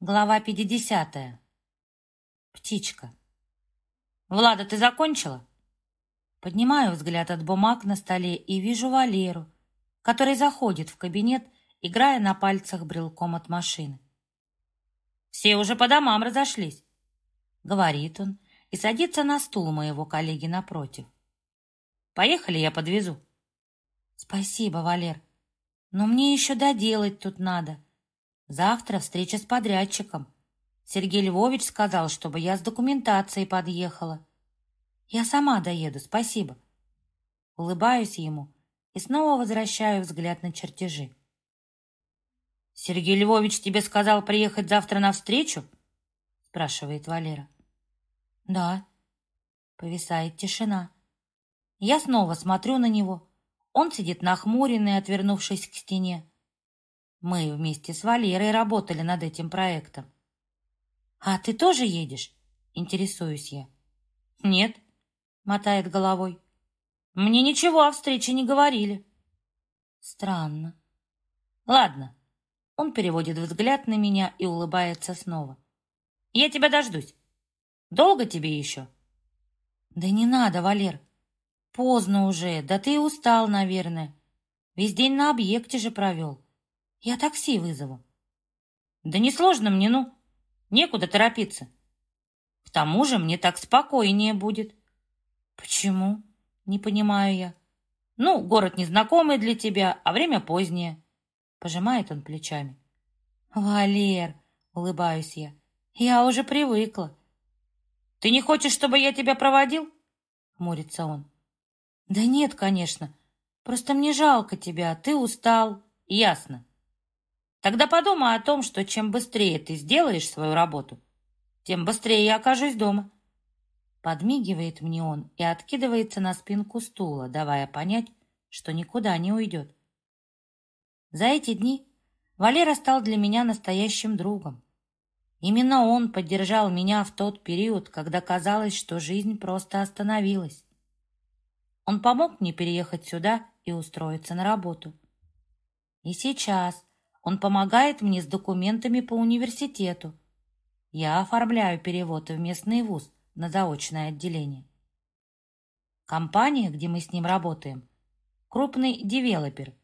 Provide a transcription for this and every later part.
Глава 50. Птичка. «Влада, ты закончила?» Поднимаю взгляд от бумаг на столе и вижу Валеру, который заходит в кабинет, играя на пальцах брелком от машины. «Все уже по домам разошлись», — говорит он и садится на стул моего коллеги напротив. «Поехали, я подвезу». «Спасибо, Валер, но мне еще доделать тут надо». Завтра встреча с подрядчиком. Сергей Львович сказал, чтобы я с документацией подъехала. Я сама доеду, спасибо. Улыбаюсь ему и снова возвращаю взгляд на чертежи. «Сергей Львович тебе сказал приехать завтра на встречу?» спрашивает Валера. «Да». Повисает тишина. Я снова смотрю на него. Он сидит нахмуренный, отвернувшись к стене. Мы вместе с Валерой работали над этим проектом. «А ты тоже едешь?» — интересуюсь я. «Нет», — мотает головой. «Мне ничего о встрече не говорили». «Странно». «Ладно». Он переводит взгляд на меня и улыбается снова. «Я тебя дождусь. Долго тебе еще?» «Да не надо, Валер. Поздно уже. Да ты устал, наверное. Весь день на объекте же провел. Я такси вызову. Да несложно мне, ну. Некуда торопиться. К тому же мне так спокойнее будет. Почему? Не понимаю я. Ну, город незнакомый для тебя, а время позднее. Пожимает он плечами. Валер, улыбаюсь я. Я уже привыкла. Ты не хочешь, чтобы я тебя проводил? Хмурится он. Да нет, конечно. Просто мне жалко тебя, ты устал. Ясно. Тогда подумай о том, что чем быстрее ты сделаешь свою работу, тем быстрее я окажусь дома. Подмигивает мне он и откидывается на спинку стула, давая понять, что никуда не уйдет. За эти дни Валера стал для меня настоящим другом. Именно он поддержал меня в тот период, когда казалось, что жизнь просто остановилась. Он помог мне переехать сюда и устроиться на работу. И сейчас, он помогает мне с документами по университету. Я оформляю перевод в местный вуз на заочное отделение. Компания, где мы с ним работаем, крупный девелопер,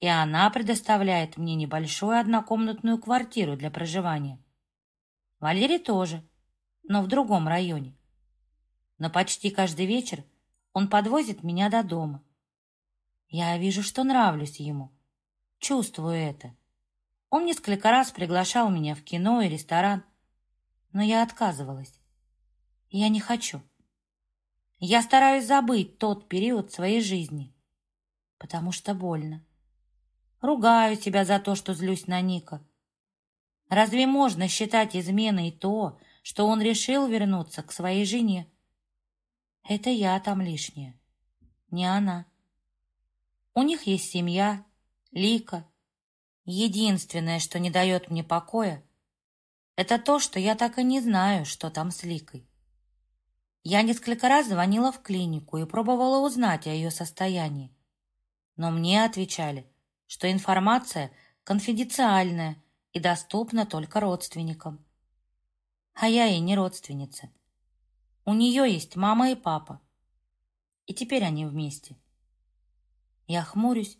и она предоставляет мне небольшую однокомнатную квартиру для проживания. Валерий тоже, но в другом районе. Но почти каждый вечер он подвозит меня до дома. Я вижу, что нравлюсь ему. Чувствую это. Он несколько раз приглашал меня в кино и ресторан, но я отказывалась. Я не хочу. Я стараюсь забыть тот период своей жизни, потому что больно. Ругаю себя за то, что злюсь на Ника. Разве можно считать изменой то, что он решил вернуться к своей жене? Это я там лишняя, не она. У них есть семья, Лика, Единственное, что не дает мне покоя, это то, что я так и не знаю, что там с Ликой. Я несколько раз звонила в клинику и пробовала узнать о ее состоянии, но мне отвечали, что информация конфиденциальная и доступна только родственникам. А я ей не родственница. У нее есть мама и папа, и теперь они вместе. Я хмурюсь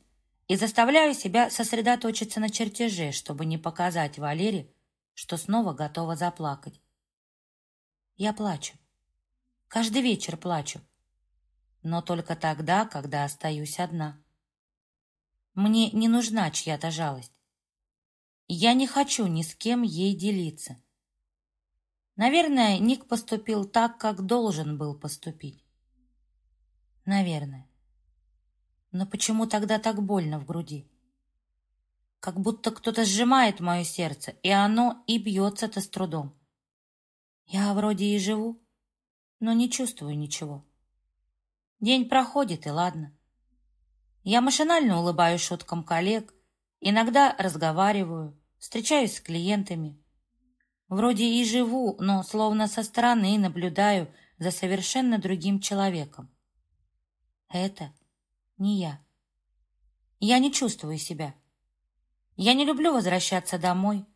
и заставляю себя сосредоточиться на чертеже, чтобы не показать Валере, что снова готова заплакать. Я плачу. Каждый вечер плачу. Но только тогда, когда остаюсь одна. Мне не нужна чья-то жалость. Я не хочу ни с кем ей делиться. Наверное, Ник поступил так, как должен был поступить. Наверное. Но почему тогда так больно в груди? Как будто кто-то сжимает мое сердце, и оно и бьется-то с трудом. Я вроде и живу, но не чувствую ничего. День проходит, и ладно. Я машинально улыбаюсь шуткам коллег, иногда разговариваю, встречаюсь с клиентами. Вроде и живу, но словно со стороны наблюдаю за совершенно другим человеком. Это не я. Я не чувствую себя. Я не люблю возвращаться домой.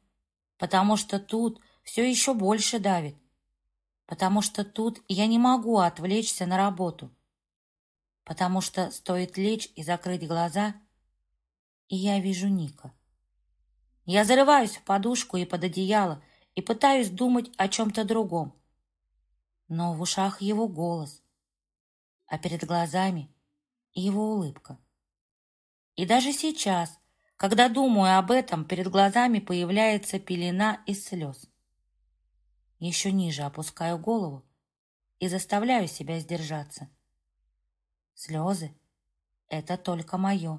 потому что тут все еще больше давит, потому что тут я не могу отвлечься на работу, потому что стоит лечь и закрыть глаза, и я вижу Ника. Я зарываюсь в подушку и под одеяло и пытаюсь думать о чем-то другом. Но в ушах его голос, а перед глазами его улыбка. И даже сейчас, когда думаю об этом, перед глазами появляется пелена из слез. Еще ниже опускаю голову и заставляю себя сдержаться. Слезы — это только мое.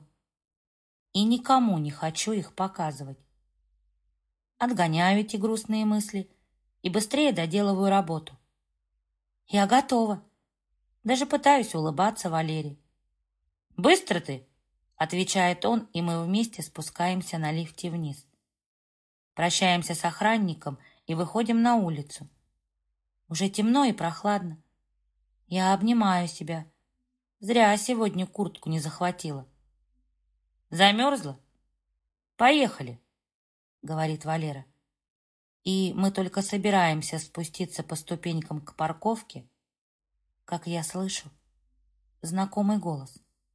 И никому не хочу их показывать. Отгоняю эти грустные мысли и быстрее доделываю работу. Я готова. Даже пытаюсь улыбаться Валерии. «Быстро ты!» — отвечает он, и мы вместе спускаемся на лифте вниз. Прощаемся с охранником и выходим на улицу. Уже темно и прохладно. Я обнимаю себя. Зря сегодня куртку не захватила. Замерзла? Поехали, говорит Валера. И мы только собираемся спуститься по ступенькам к парковке, как я слышу знакомый голос.